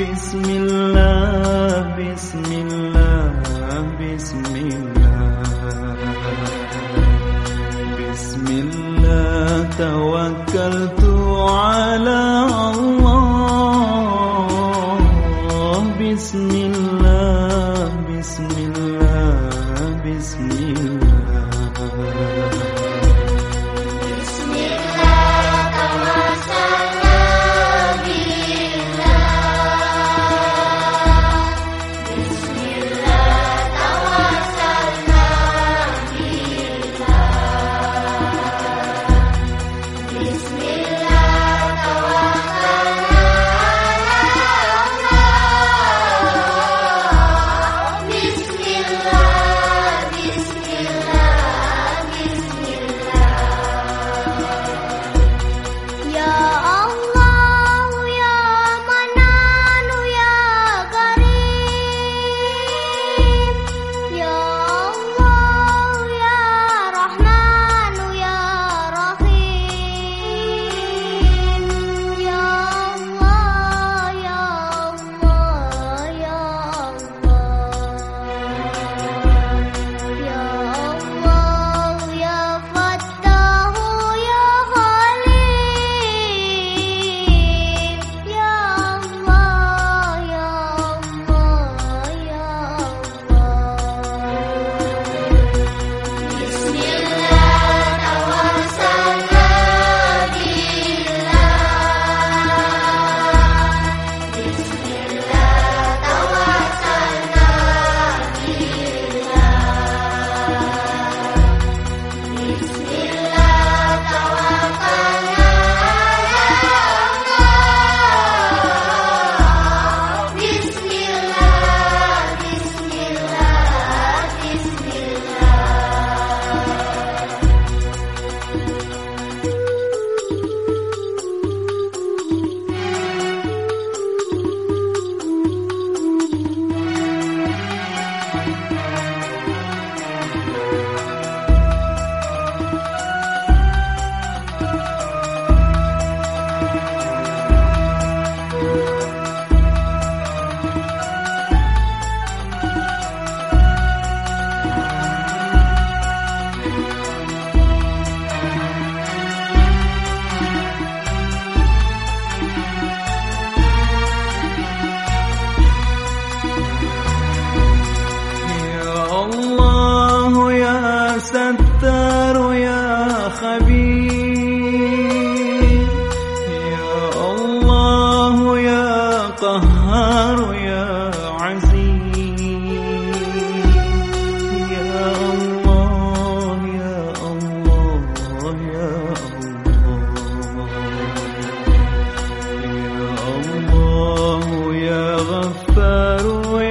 بسم الله بسم الله بسم الله بسم الله توكلت على الله بسم الله بسم الله بسم الله يا الله يا قهار يا عزيز. يا الله يا الله يا الله. يا الله يا غفار يا